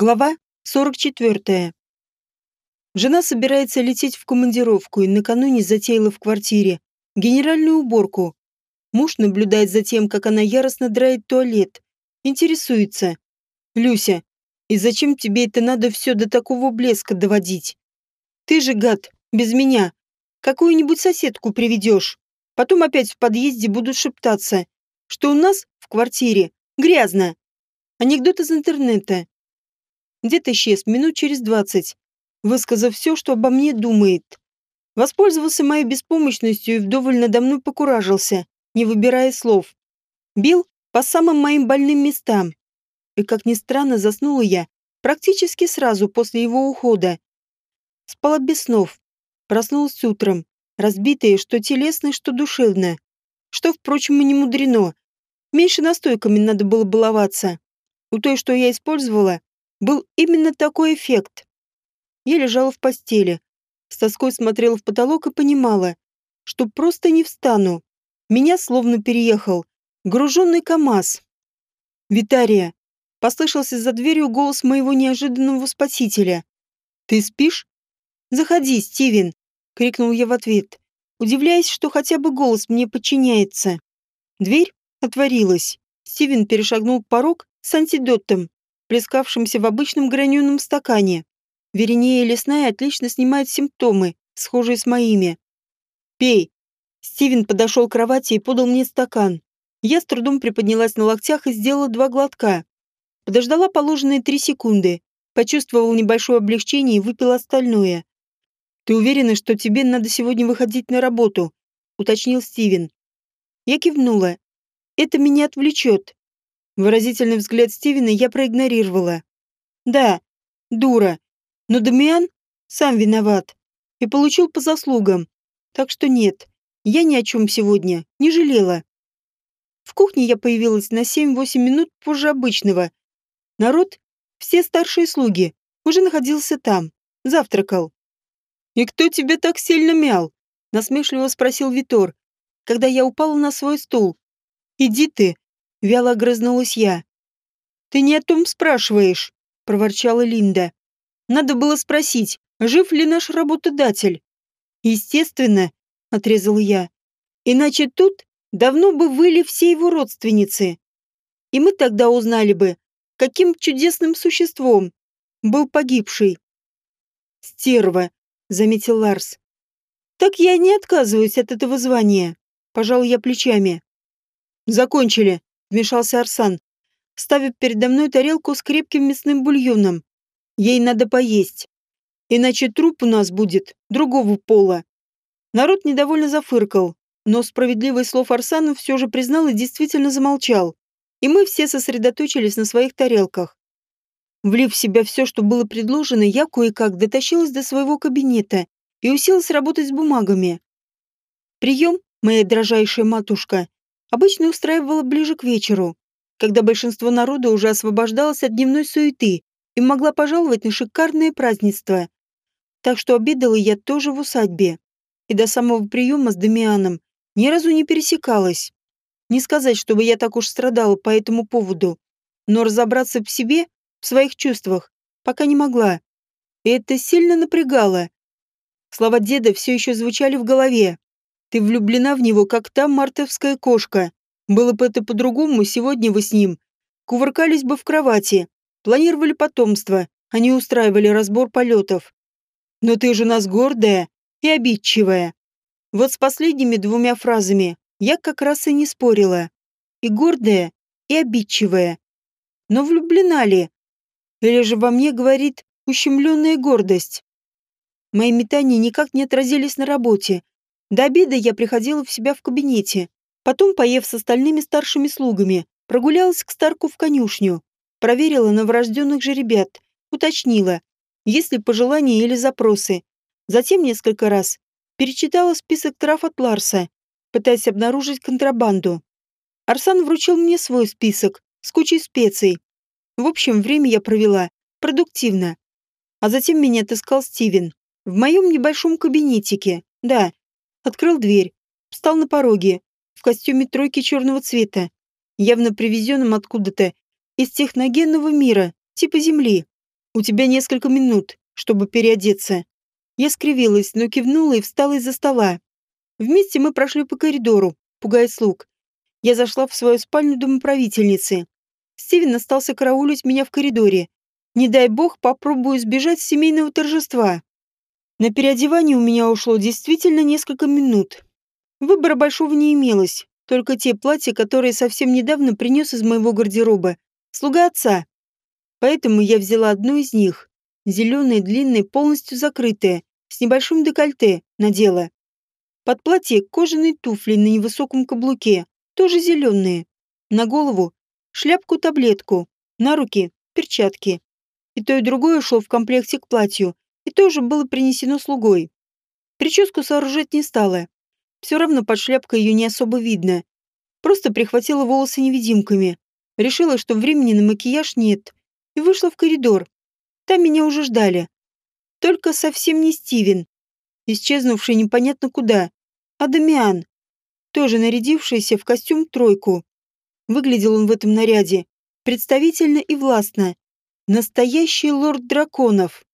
Глава 44. Жена собирается лететь в командировку и накануне затеяла в квартире генеральную уборку. Муж наблюдает за тем, как она яростно драет туалет. Интересуется. «Люся, и зачем тебе это надо все до такого блеска доводить? Ты же, гад, без меня. Какую-нибудь соседку приведешь. Потом опять в подъезде будут шептаться, что у нас в квартире грязно. Анекдот из интернета. Дед исчез минут через двадцать, высказав все, что обо мне думает. Воспользовался моей беспомощностью и вдоволь надо мной покуражился, не выбирая слов. Бил по самым моим больным местам. И, как ни странно, заснула я практически сразу после его ухода. Спала без снов. Проснулась утром, разбитая, что телесно, что душевно. Что, впрочем, и не мудрено. Меньше настойками надо было баловаться. У той, что я использовала, был именно такой эффект. Я лежала в постели, с тоской смотрела в потолок и понимала, что просто не встану. Меня словно переехал груженный КамАЗ. «Витария!» — послышался за дверью голос моего неожиданного спасителя. «Ты спишь?» «Заходи, Стивен!» — крикнул я в ответ, удивляясь, что хотя бы голос мне подчиняется. Дверь отворилась. Стивен перешагнул порог с антидотом плескавшимся в обычном граненом стакане. Веринея лесная отлично снимает симптомы, схожие с моими. «Пей!» Стивен подошел к кровати и подал мне стакан. Я с трудом приподнялась на локтях и сделала два глотка. Подождала положенные три секунды, почувствовала небольшое облегчение и выпила остальное. «Ты уверена, что тебе надо сегодня выходить на работу?» — уточнил Стивен. Я кивнула. «Это меня отвлечет. Выразительный взгляд Стивена я проигнорировала. Да, дура. Но Дамиан сам виноват. И получил по заслугам. Так что нет, я ни о чем сегодня не жалела. В кухне я появилась на 7-8 минут позже обычного. Народ, все старшие слуги, уже находился там, завтракал. «И кто тебя так сильно мял?» — насмешливо спросил Витор, когда я упала на свой стул. «Иди ты, Вяло огрызнулась я. «Ты не о том спрашиваешь», — проворчала Линда. «Надо было спросить, жив ли наш работодатель?» «Естественно», — отрезал я. «Иначе тут давно бы выли все его родственницы. И мы тогда узнали бы, каким чудесным существом был погибший». «Стерва», — заметил Ларс. «Так я не отказываюсь от этого звания», — пожал я плечами. «Закончили», вмешался Арсан, ставя передо мной тарелку с крепким мясным бульоном. Ей надо поесть. Иначе труп у нас будет другого пола. Народ недовольно зафыркал, но справедливый слов Арсану все же признал и действительно замолчал. И мы все сосредоточились на своих тарелках. Влив в себя все, что было предложено, я кое-как дотащилась до своего кабинета и уселась работать с бумагами. Прием, моя дрожайшая матушка, обычно устраивала ближе к вечеру, когда большинство народа уже освобождалось от дневной суеты и могла пожаловать на шикарное празднество. Так что обедала я тоже в усадьбе. И до самого приема с Дамианом ни разу не пересекалась. Не сказать, чтобы я так уж страдала по этому поводу, но разобраться в себе, в своих чувствах, пока не могла. И это сильно напрягало. Слова деда все еще звучали в голове. Ты влюблена в него, как та мартовская кошка. Было бы это по-другому, сегодня вы с ним. Кувыркались бы в кровати, планировали потомство, не устраивали разбор полетов. Но ты же нас гордая и обидчивая. Вот с последними двумя фразами я как раз и не спорила. И гордая, и обидчивая. Но влюблена ли? Или же во мне говорит ущемленная гордость? Мои метания никак не отразились на работе, до обеда я приходила в себя в кабинете. Потом, поев с остальными старшими слугами, прогулялась к Старку в конюшню. Проверила новорожденных жеребят. Уточнила, есть ли пожелания или запросы. Затем несколько раз перечитала список трав от Ларса, пытаясь обнаружить контрабанду. Арсан вручил мне свой список с кучей специй. В общем, время я провела продуктивно. А затем меня отыскал Стивен. В моем небольшом кабинетике. Да, Открыл дверь. Встал на пороге. В костюме тройки черного цвета. Явно привезенном откуда-то. Из техногенного мира. Типа Земли. У тебя несколько минут, чтобы переодеться. Я скривилась, но кивнула и встала из-за стола. Вместе мы прошли по коридору, пугая слуг. Я зашла в свою спальню домоправительницы. Стивен остался караулить меня в коридоре. Не дай бог, попробую сбежать с семейного торжества. На переодевание у меня ушло действительно несколько минут. Выбора большого не имелось, только те платья, которые совсем недавно принес из моего гардероба. Слуга отца. Поэтому я взяла одно из них. Зеленое, длинное, полностью закрытое, с небольшим декольте, надела. Под платье кожаные туфли на невысоком каблуке, тоже зеленые. На голову шляпку-таблетку, на руки перчатки. И то, и другое шло в комплекте к платью, и тоже было принесено слугой. Прическу сооружать не стала. Все равно под шляпкой ее не особо видно. Просто прихватила волосы невидимками. Решила, что времени на макияж нет. И вышла в коридор. Там меня уже ждали. Только совсем не Стивен. Исчезнувший непонятно куда. А Дамиан. Тоже нарядившийся в костюм тройку. Выглядел он в этом наряде представительно и властно. Настоящий лорд драконов.